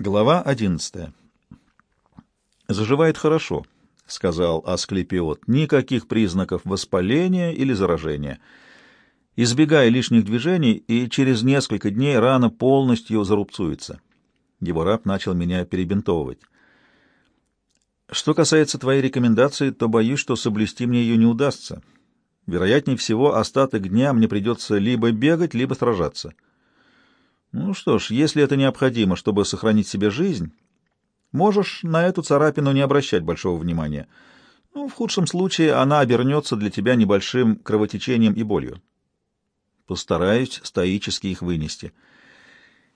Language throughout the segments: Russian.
Глава одиннадцатая. «Заживает хорошо», — сказал Асклепиот. «Никаких признаков воспаления или заражения. Избегай лишних движений, и через несколько дней рана полностью зарубцуется». Его раб начал меня перебинтовывать. «Что касается твоей рекомендации, то боюсь, что соблюсти мне ее не удастся. Вероятнее всего, остаток дня мне придется либо бегать, либо сражаться». Ну что ж, если это необходимо, чтобы сохранить себе жизнь, можешь на эту царапину не обращать большого внимания. Ну, в худшем случае она обернется для тебя небольшим кровотечением и болью. Постараюсь стоически их вынести.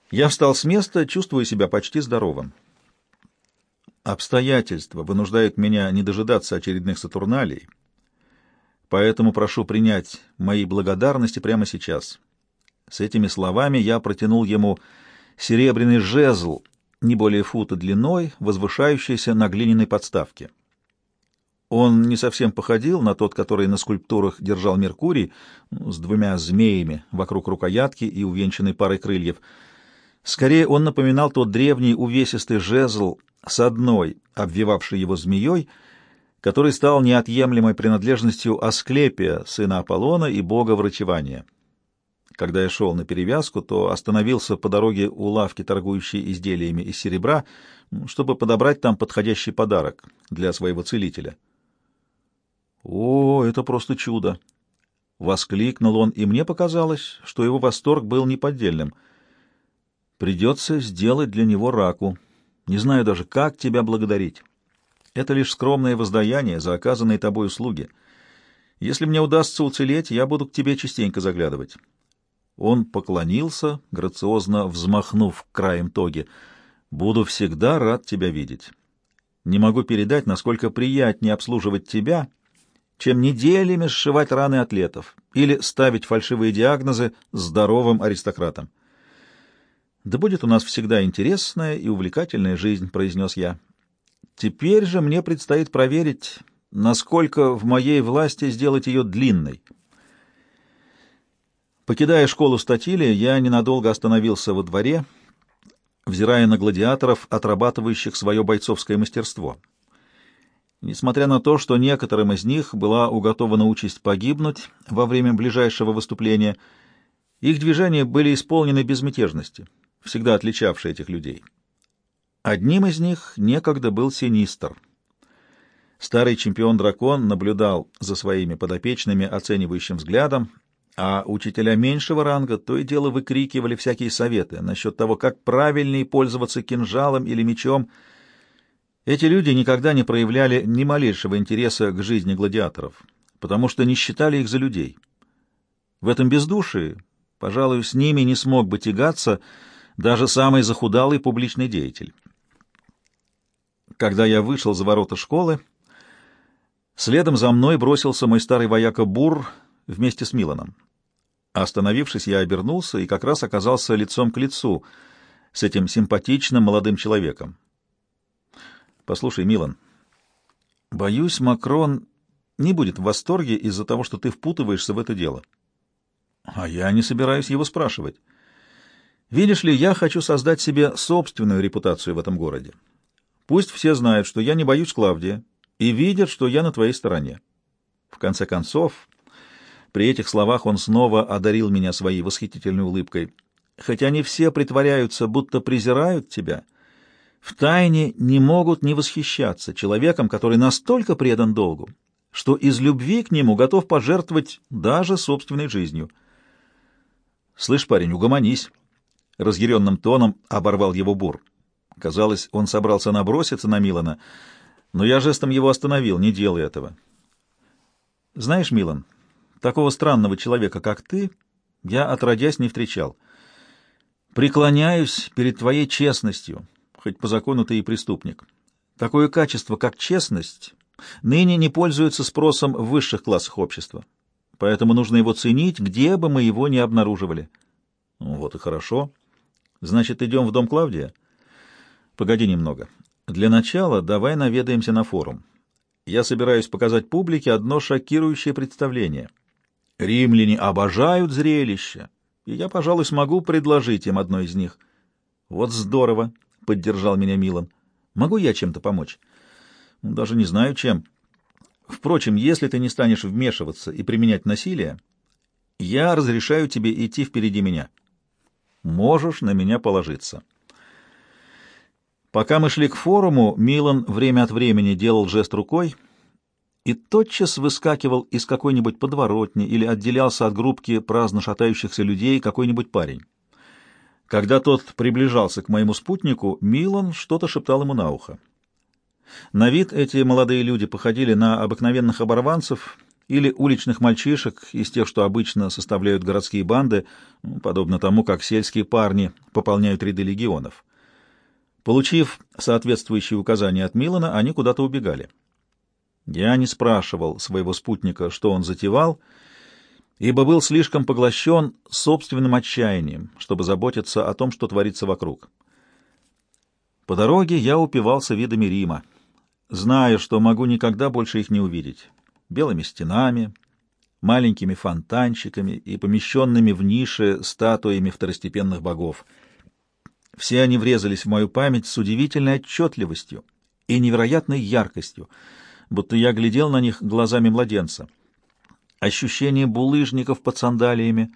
Я встал с места, чувствуя себя почти здоровым. Обстоятельства вынуждают меня не дожидаться очередных сатурналей, поэтому прошу принять мои благодарности прямо сейчас. С этими словами я протянул ему серебряный жезл, не более фута длиной, возвышающийся на глиняной подставке. Он не совсем походил на тот, который на скульптурах держал Меркурий, ну, с двумя змеями вокруг рукоятки и увенчанной парой крыльев. Скорее, он напоминал тот древний увесистый жезл с одной, обвивавшей его змеей, который стал неотъемлемой принадлежностью Асклепия, сына Аполлона и бога врачевания. Когда я шел на перевязку, то остановился по дороге у лавки, торгующей изделиями из серебра, чтобы подобрать там подходящий подарок для своего целителя. «О, это просто чудо!» — воскликнул он, и мне показалось, что его восторг был неподдельным. «Придется сделать для него раку. Не знаю даже, как тебя благодарить. Это лишь скромное воздаяние за оказанные тобой услуги. Если мне удастся уцелеть, я буду к тебе частенько заглядывать». Он поклонился, грациозно взмахнув краем тоги. «Буду всегда рад тебя видеть. Не могу передать, насколько приятнее обслуживать тебя, чем неделями сшивать раны атлетов или ставить фальшивые диагнозы здоровым аристократам. «Да будет у нас всегда интересная и увлекательная жизнь», — произнес я. «Теперь же мне предстоит проверить, насколько в моей власти сделать ее длинной». Покидая школу статилия, я ненадолго остановился во дворе, взирая на гладиаторов, отрабатывающих свое бойцовское мастерство. Несмотря на то, что некоторым из них была уготована участь погибнуть во время ближайшего выступления, их движения были исполнены безмятежности, всегда отличавшей этих людей. Одним из них некогда был Синистр. Старый чемпион-дракон наблюдал за своими подопечными оценивающим взглядом, а учителя меньшего ранга то и дело выкрикивали всякие советы насчет того, как правильнее пользоваться кинжалом или мечом. Эти люди никогда не проявляли ни малейшего интереса к жизни гладиаторов, потому что не считали их за людей. В этом бездушии, пожалуй, с ними не смог бы тягаться даже самый захудалый публичный деятель. Когда я вышел за ворота школы, следом за мной бросился мой старый вояка Бур вместе с Миланом. Остановившись, я обернулся и как раз оказался лицом к лицу с этим симпатичным молодым человеком. «Послушай, Милан, боюсь, Макрон не будет в восторге из-за того, что ты впутываешься в это дело. А я не собираюсь его спрашивать. Видишь ли, я хочу создать себе собственную репутацию в этом городе. Пусть все знают, что я не боюсь Клавдия, и видят, что я на твоей стороне. В конце концов, при этих словах он снова одарил меня своей восхитительной улыбкой. Хотя они все притворяются, будто презирают тебя, в тайне не могут не восхищаться человеком, который настолько предан долгу, что из любви к нему готов пожертвовать даже собственной жизнью. «Слышь, парень, угомонись!» — разъяренным тоном оборвал его Бур. Казалось, он собрался наброситься на Милана, но я жестом его остановил, не делай этого. «Знаешь, Милан, Такого странного человека, как ты, я, отродясь, не встречал. Преклоняюсь перед твоей честностью, хоть по закону ты и преступник. Такое качество, как честность, ныне не пользуется спросом в высших классах общества. Поэтому нужно его ценить, где бы мы его ни обнаруживали. Ну, вот и хорошо. Значит, идем в дом Клавдия? Погоди немного. Для начала давай наведаемся на форум. Я собираюсь показать публике одно шокирующее представление — Римляне обожают зрелища, и я, пожалуй, смогу предложить им одно из них. Вот здорово, — поддержал меня Милан. «Могу я чем-то помочь?» «Даже не знаю, чем. Впрочем, если ты не станешь вмешиваться и применять насилие, я разрешаю тебе идти впереди меня. Можешь на меня положиться». Пока мы шли к форуму, Милан время от времени делал жест рукой и тотчас выскакивал из какой-нибудь подворотни или отделялся от группки праздно шатающихся людей какой-нибудь парень. Когда тот приближался к моему спутнику, Милан что-то шептал ему на ухо. На вид эти молодые люди походили на обыкновенных оборванцев или уличных мальчишек из тех, что обычно составляют городские банды, подобно тому, как сельские парни пополняют ряды легионов. Получив соответствующие указания от Милана, они куда-то убегали. Я не спрашивал своего спутника, что он затевал, ибо был слишком поглощен собственным отчаянием, чтобы заботиться о том, что творится вокруг. По дороге я упивался видами Рима, зная, что могу никогда больше их не увидеть. Белыми стенами, маленькими фонтанчиками и помещенными в ниши статуями второстепенных богов. Все они врезались в мою память с удивительной отчетливостью и невероятной яркостью, будто я глядел на них глазами младенца. Ощущение булыжников под сандалиями,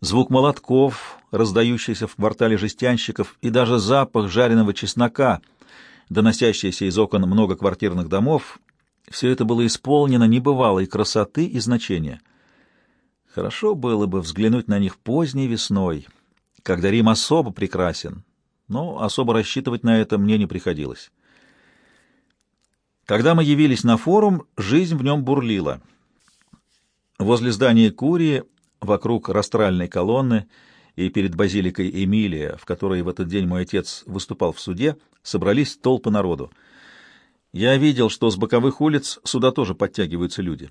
звук молотков, раздающийся в квартале жестянщиков, и даже запах жареного чеснока, доносящийся из окон многоквартирных домов, все это было исполнено небывалой красоты и значения. Хорошо было бы взглянуть на них поздней весной, когда Рим особо прекрасен, но особо рассчитывать на это мне не приходилось. Когда мы явились на форум, жизнь в нем бурлила. Возле здания Курии, вокруг растральной колонны и перед базиликой Эмилия, в которой в этот день мой отец выступал в суде, собрались толпы народу. Я видел, что с боковых улиц сюда тоже подтягиваются люди.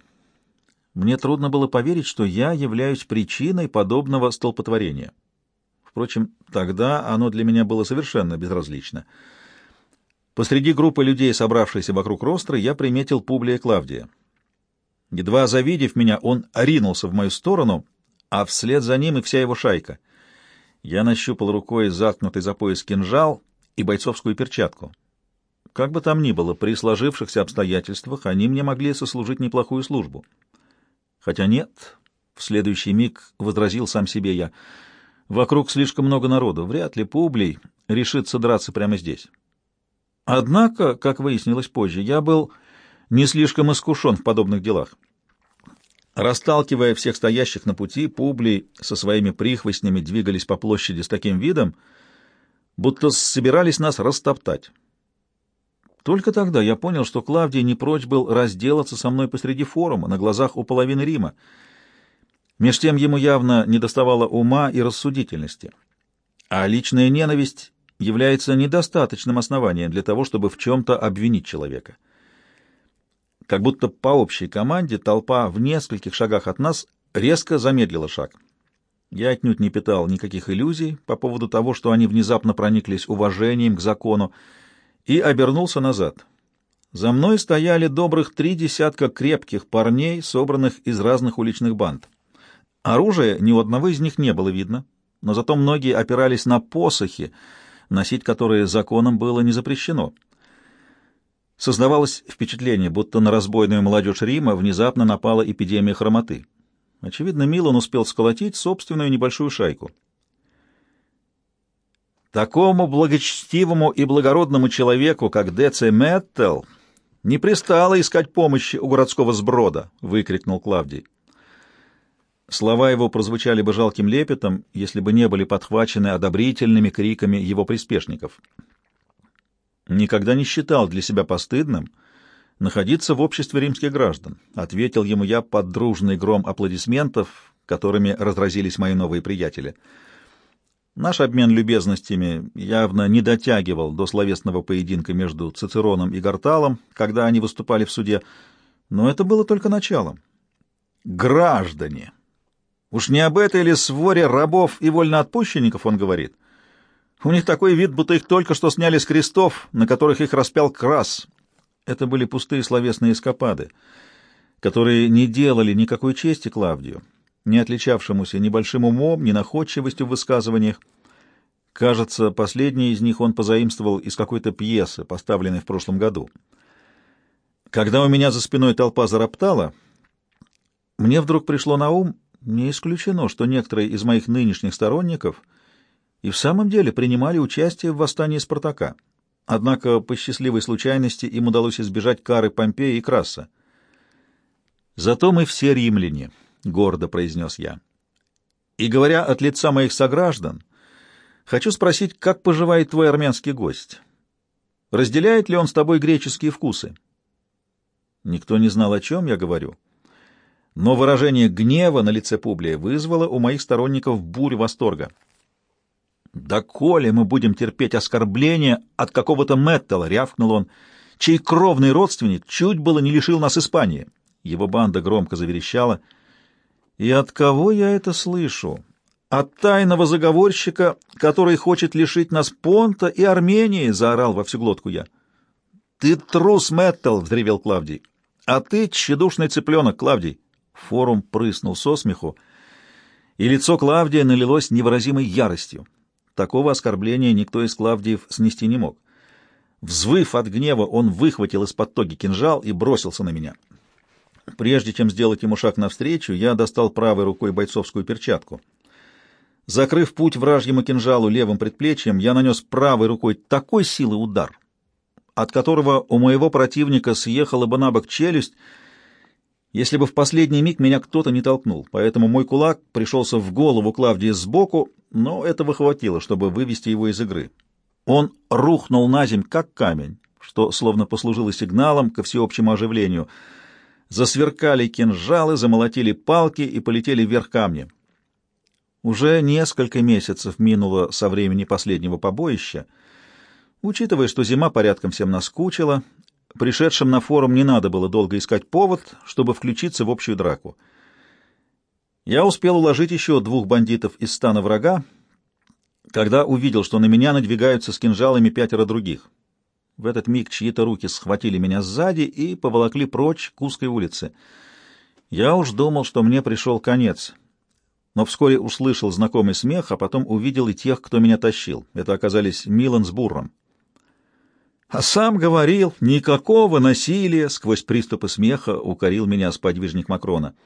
Мне трудно было поверить, что я являюсь причиной подобного столпотворения. Впрочем, тогда оно для меня было совершенно безразлично — Посреди группы людей, собравшейся вокруг Ростры, я приметил Публия Клавдия. Едва завидев меня, он оринулся в мою сторону, а вслед за ним и вся его шайка. Я нащупал рукой заткнутый за пояс кинжал и бойцовскую перчатку. Как бы там ни было, при сложившихся обстоятельствах они мне могли сослужить неплохую службу. Хотя нет, в следующий миг возразил сам себе я. Вокруг слишком много народу, вряд ли Публий решится драться прямо здесь. Однако, как выяснилось позже, я был не слишком искушен в подобных делах. Расталкивая всех стоящих на пути, Публий со своими прихвостнями двигались по площади с таким видом, будто собирались нас растоптать. Только тогда я понял, что Клавдий не прочь был разделаться со мной посреди форума, на глазах у половины Рима. Меж тем ему явно недоставало ума и рассудительности. А личная ненависть является недостаточным основанием для того, чтобы в чем-то обвинить человека. Как будто по общей команде толпа в нескольких шагах от нас резко замедлила шаг. Я отнюдь не питал никаких иллюзий по поводу того, что они внезапно прониклись уважением к закону, и обернулся назад. За мной стояли добрых три десятка крепких парней, собранных из разных уличных банд. Оружия ни у одного из них не было видно, но зато многие опирались на посохи, носить которые законом было не запрещено. Создавалось впечатление, будто на разбойную молодежь Рима внезапно напала эпидемия хромоты. Очевидно, Милан успел сколотить собственную небольшую шайку. Такому благочестивому и благородному человеку, как Деце Меттел, не пристало искать помощи у городского сброда, — выкрикнул Клавдий. Слова его прозвучали бы жалким лепетом, если бы не были подхвачены одобрительными криками его приспешников. «Никогда не считал для себя постыдным находиться в обществе римских граждан», — ответил ему я под дружный гром аплодисментов, которыми разразились мои новые приятели. Наш обмен любезностями явно не дотягивал до словесного поединка между Цицероном и Гарталом, когда они выступали в суде, но это было только началом. «Граждане!» Уж не об этой ли своре рабов и вольноотпущенников он говорит? У них такой вид, будто их только что сняли с крестов, на которых их распял крас. Это были пустые словесные эскапады, которые не делали никакой чести Клавдию, не отличавшемуся ни большим умом, ни находчивостью в высказываниях. Кажется, последний из них он позаимствовал из какой-то пьесы, поставленной в прошлом году. Когда у меня за спиной толпа зароптала, мне вдруг пришло на ум, не исключено, что некоторые из моих нынешних сторонников и в самом деле принимали участие в восстании Спартака. Однако по счастливой случайности им удалось избежать кары Помпея и Краса. «Зато мы все римляне», — гордо произнес я. «И говоря от лица моих сограждан, хочу спросить, как поживает твой армянский гость? Разделяет ли он с тобой греческие вкусы?» Никто не знал, о чем я говорю. Но выражение гнева на лице Публия вызвало у моих сторонников бурю восторга. «Да коли мы будем терпеть оскорбления от какого-то Мэттела!» — рявкнул он, чей кровный родственник чуть было не лишил нас Испании. Его банда громко заверещала. «И от кого я это слышу? От тайного заговорщика, который хочет лишить нас Понта и Армении!» — заорал во всю глотку я. «Ты трус, Мэттел!» — взревел Клавдий. «А ты тщедушный цыпленок, Клавдий!» Форум прыснул со смеху, и лицо Клавдия налилось невыразимой яростью. Такого оскорбления никто из Клавдиев снести не мог. Взвыв от гнева, он выхватил из-под тоги кинжал и бросился на меня. Прежде чем сделать ему шаг навстречу, я достал правой рукой бойцовскую перчатку. Закрыв путь вражьему кинжалу левым предплечьем, я нанес правой рукой такой силы удар, от которого у моего противника съехала бы на бок челюсть, если бы в последний миг меня кто-то не толкнул, поэтому мой кулак пришелся в голову Клавдии сбоку, но этого хватило, чтобы вывести его из игры. Он рухнул на земь, как камень, что словно послужило сигналом ко всеобщему оживлению. Засверкали кинжалы, замолотили палки и полетели вверх камни. Уже несколько месяцев минуло со времени последнего побоища. Учитывая, что зима порядком всем наскучила, пришедшим на форум не надо было долго искать повод, чтобы включиться в общую драку. Я успел уложить еще двух бандитов из стана врага, когда увидел, что на меня надвигаются с кинжалами пятеро других. В этот миг чьи-то руки схватили меня сзади и поволокли прочь к узкой улице. Я уж думал, что мне пришел конец, но вскоре услышал знакомый смех, а потом увидел и тех, кто меня тащил. Это оказались Милан с Бурром. А сам говорил, никакого насилия, сквозь приступы смеха укорил меня сподвижник Макрона —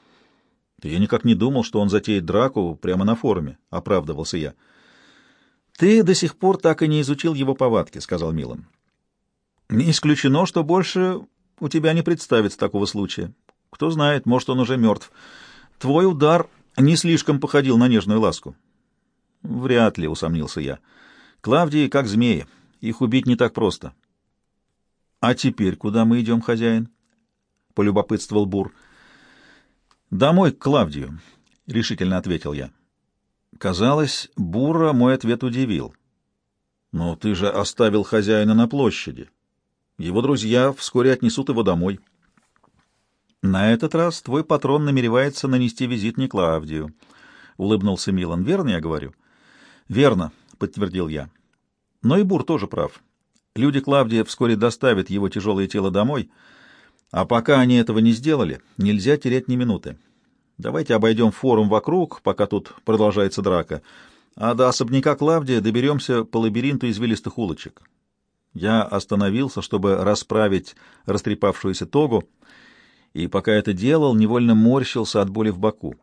я никак не думал, что он затеет драку прямо на форуме, — оправдывался я. — Ты до сих пор так и не изучил его повадки, — сказал Милан. — Не исключено, что больше у тебя не представится такого случая. Кто знает, может, он уже мертв. Твой удар не слишком походил на нежную ласку. — Вряд ли, — усомнился я. — Клавдии как змеи. Их убить не так просто. — А теперь куда мы идем, хозяин? — полюбопытствовал Бур. — «Домой, к Клавдию», — решительно ответил я. Казалось, Бура мой ответ удивил. «Но ты же оставил хозяина на площади. Его друзья вскоре отнесут его домой». «На этот раз твой патрон намеревается нанести визит не Клавдию», — улыбнулся Милан. «Верно я говорю?» «Верно», — подтвердил я. «Но и Бур тоже прав. Люди Клавдия вскоре доставят его тяжелое тело домой, — а пока они этого не сделали, нельзя терять ни минуты. Давайте обойдем форум вокруг, пока тут продолжается драка, а до особняка Клавдия доберемся по лабиринту извилистых улочек. Я остановился, чтобы расправить растрепавшуюся тогу, и пока это делал, невольно морщился от боли в боку.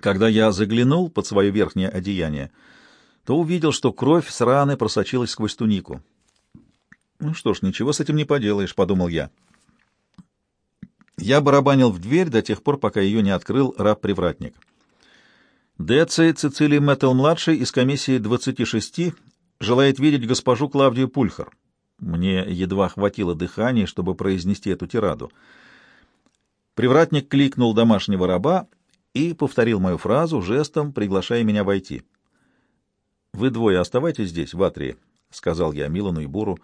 Когда я заглянул под свое верхнее одеяние, то увидел, что кровь с раны просочилась сквозь тунику. «Ну что ж, ничего с этим не поделаешь», — подумал я. Я барабанил в дверь до тех пор, пока ее не открыл раб-привратник. Деци Цицилий Мэттл-младший из комиссии 26 желает видеть госпожу Клавдию Пульхар. Мне едва хватило дыхания, чтобы произнести эту тираду. Привратник кликнул домашнего раба и повторил мою фразу, жестом приглашая меня войти. «Вы двое оставайтесь здесь, в Атрии», — сказал я Милану и Буру.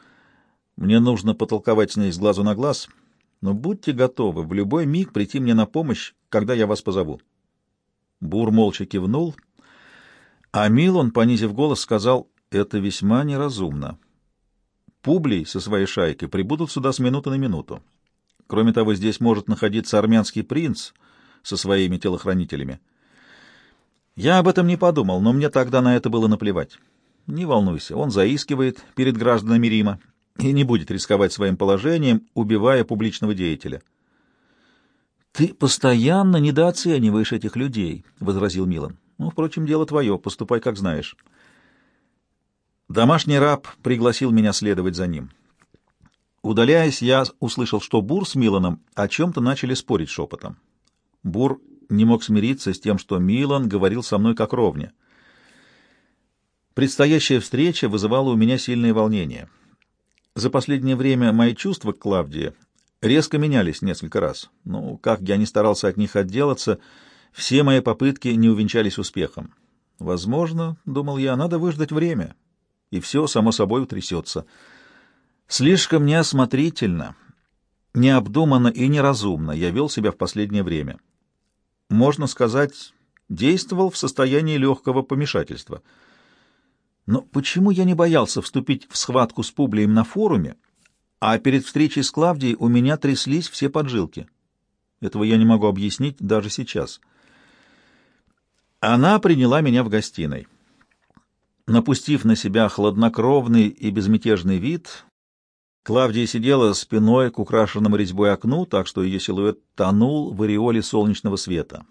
«Мне нужно потолковать с ней с глазу на глаз» но будьте готовы в любой миг прийти мне на помощь, когда я вас позову. Бур молча кивнул, а Милон, понизив голос, сказал, это весьма неразумно. Публий со своей шайкой прибудут сюда с минуты на минуту. Кроме того, здесь может находиться армянский принц со своими телохранителями. Я об этом не подумал, но мне тогда на это было наплевать. Не волнуйся, он заискивает перед гражданами Рима и не будет рисковать своим положением, убивая публичного деятеля. «Ты постоянно недооцениваешь этих людей», — возразил Милан. «Ну, впрочем, дело твое, поступай, как знаешь». Домашний раб пригласил меня следовать за ним. Удаляясь, я услышал, что Бур с Миланом о чем-то начали спорить шепотом. Бур не мог смириться с тем, что Милан говорил со мной как ровня. Предстоящая встреча вызывала у меня сильное волнение. За последнее время мои чувства к Клавдии резко менялись несколько раз. Ну, как я не старался от них отделаться, все мои попытки не увенчались успехом. Возможно, — думал я, — надо выждать время, и все само собой утрясется. Слишком неосмотрительно, необдуманно и неразумно я вел себя в последнее время. Можно сказать, действовал в состоянии легкого помешательства. Но почему я не боялся вступить в схватку с Публием на форуме, а перед встречей с Клавдией у меня тряслись все поджилки? Этого я не могу объяснить даже сейчас. Она приняла меня в гостиной. Напустив на себя хладнокровный и безмятежный вид, Клавдия сидела спиной к украшенному резьбой окну, так что ее силуэт тонул в ореоле солнечного света.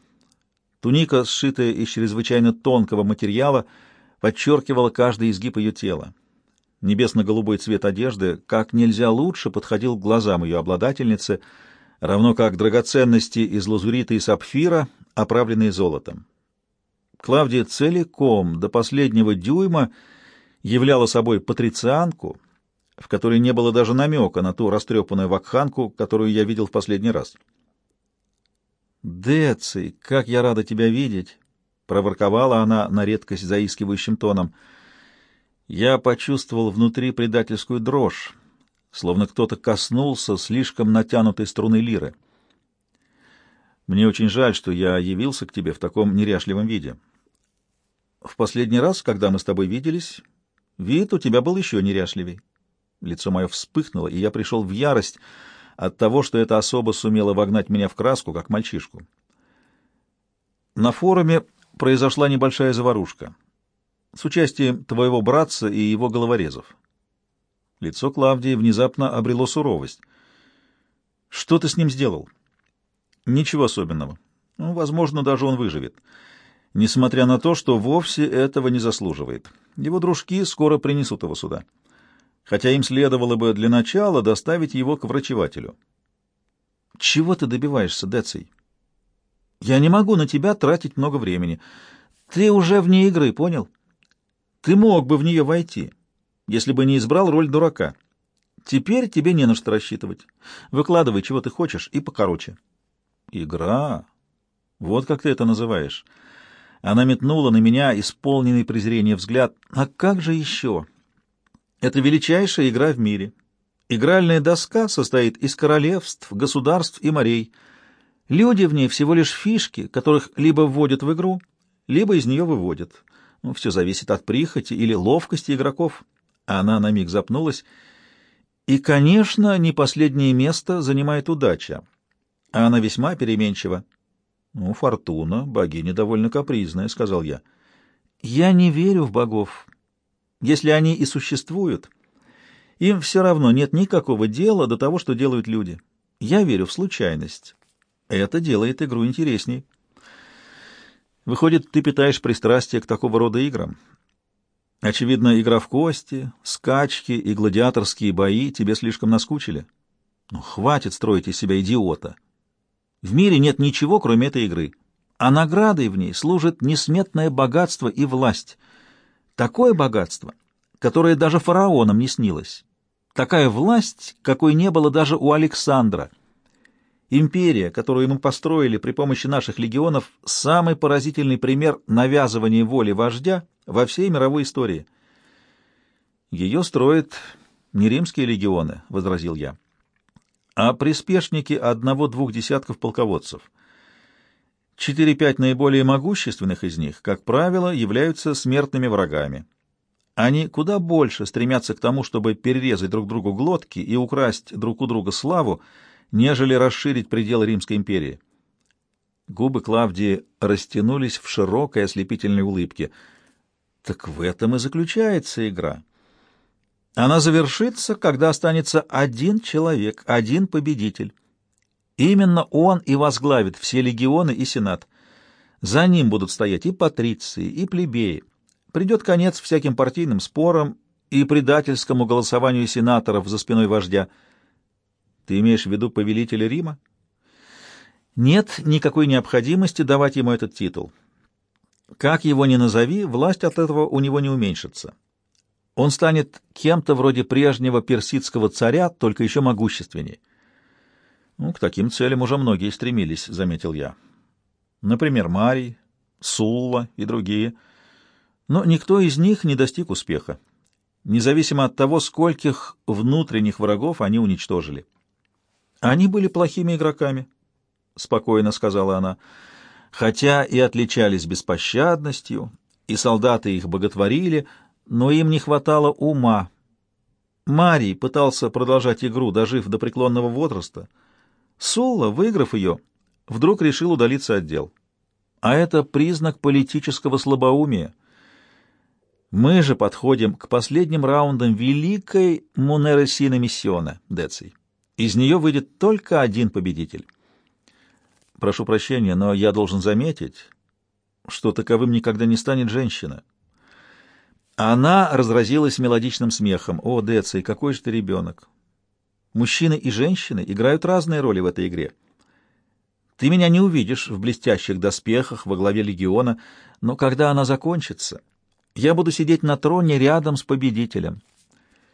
Туника, сшитая из чрезвычайно тонкого материала, подчеркивала каждый изгиб ее тела. Небесно-голубой цвет одежды как нельзя лучше подходил к глазам ее обладательницы, равно как драгоценности из лазурита и сапфира, оправленные золотом. Клавдия целиком, до последнего дюйма, являла собой патрицианку — в которой не было даже намека на ту растрепанную вакханку, которую я видел в последний раз. «Деций, как я рада тебя видеть!» — проворковала она на редкость заискивающим тоном. Я почувствовал внутри предательскую дрожь, словно кто-то коснулся слишком натянутой струны лиры. «Мне очень жаль, что я явился к тебе в таком неряшливом виде. В последний раз, когда мы с тобой виделись, вид у тебя был еще неряшливей». Лицо мое вспыхнуло, и я пришел в ярость от того, что эта особа сумела вогнать меня в краску, как мальчишку. На форуме произошла небольшая заварушка с участием твоего братца и его головорезов. Лицо Клавдии внезапно обрело суровость. Что ты с ним сделал? Ничего особенного. Ну, возможно, даже он выживет. Несмотря на то, что вовсе этого не заслуживает. Его дружки скоро принесут его сюда хотя им следовало бы для начала доставить его к врачевателю. «Чего ты добиваешься, Деций? Я не могу на тебя тратить много времени. Ты уже вне игры, понял? Ты мог бы в нее войти, если бы не избрал роль дурака. Теперь тебе не на что рассчитывать. Выкладывай, чего ты хочешь, и покороче». «Игра? Вот как ты это называешь». Она метнула на меня исполненный презрения взгляд. «А как же еще?» Это величайшая игра в мире. Игральная доска состоит из королевств, государств и морей. Люди в ней всего лишь фишки, которых либо вводят в игру, либо из нее выводят. Ну, все зависит от прихоти или ловкости игроков. Она на миг запнулась. И, конечно, не последнее место занимает удача. А она весьма переменчива. «Ну, фортуна, богиня довольно капризная», — сказал я. «Я не верю в богов», если они и существуют, им все равно нет никакого дела до того, что делают люди. Я верю в случайность. Это делает игру интересней. Выходит, ты питаешь пристрастие к такого рода играм. Очевидно, игра в кости, скачки и гладиаторские бои тебе слишком наскучили. Ну, хватит строить из себя идиота. В мире нет ничего, кроме этой игры. А наградой в ней служит несметное богатство и власть — Такое богатство, которое даже фараонам не снилось. Такая власть, какой не было даже у Александра. Империя, которую мы построили при помощи наших легионов, самый поразительный пример навязывания воли вождя во всей мировой истории. Ее строят не римские легионы, — возразил я, — а приспешники одного-двух десятков полководцев — Четыре-пять наиболее могущественных из них, как правило, являются смертными врагами. Они куда больше стремятся к тому, чтобы перерезать друг другу глотки и украсть друг у друга славу, нежели расширить пределы Римской империи. Губы Клавдии растянулись в широкой ослепительной улыбке. Так в этом и заключается игра. Она завершится, когда останется один человек, один победитель. Именно он и возглавит все легионы и сенат. За ним будут стоять и патриции, и плебеи. Придет конец всяким партийным спорам и предательскому голосованию сенаторов за спиной вождя. Ты имеешь в виду повелителя Рима? Нет никакой необходимости давать ему этот титул. Как его ни назови, власть от этого у него не уменьшится. Он станет кем-то вроде прежнего персидского царя, только еще могущественнее. Ну, к таким целям уже многие стремились, — заметил я. Например, Марий, Сулла и другие. Но никто из них не достиг успеха, независимо от того, скольких внутренних врагов они уничтожили. Они были плохими игроками, — спокойно сказала она, — хотя и отличались беспощадностью, и солдаты их боготворили, но им не хватало ума. Марий пытался продолжать игру, дожив до преклонного возраста — Сулла, выиграв ее, вдруг решил удалиться от дел. А это признак политического слабоумия. Мы же подходим к последним раундам великой Мунересины Миссиона, Деций. Из нее выйдет только один победитель. Прошу прощения, но я должен заметить, что таковым никогда не станет женщина. Она разразилась мелодичным смехом. «О, Деций, какой же ты ребенок! Мужчины и женщины играют разные роли в этой игре. Ты меня не увидишь в блестящих доспехах во главе легиона, но когда она закончится, я буду сидеть на троне рядом с победителем.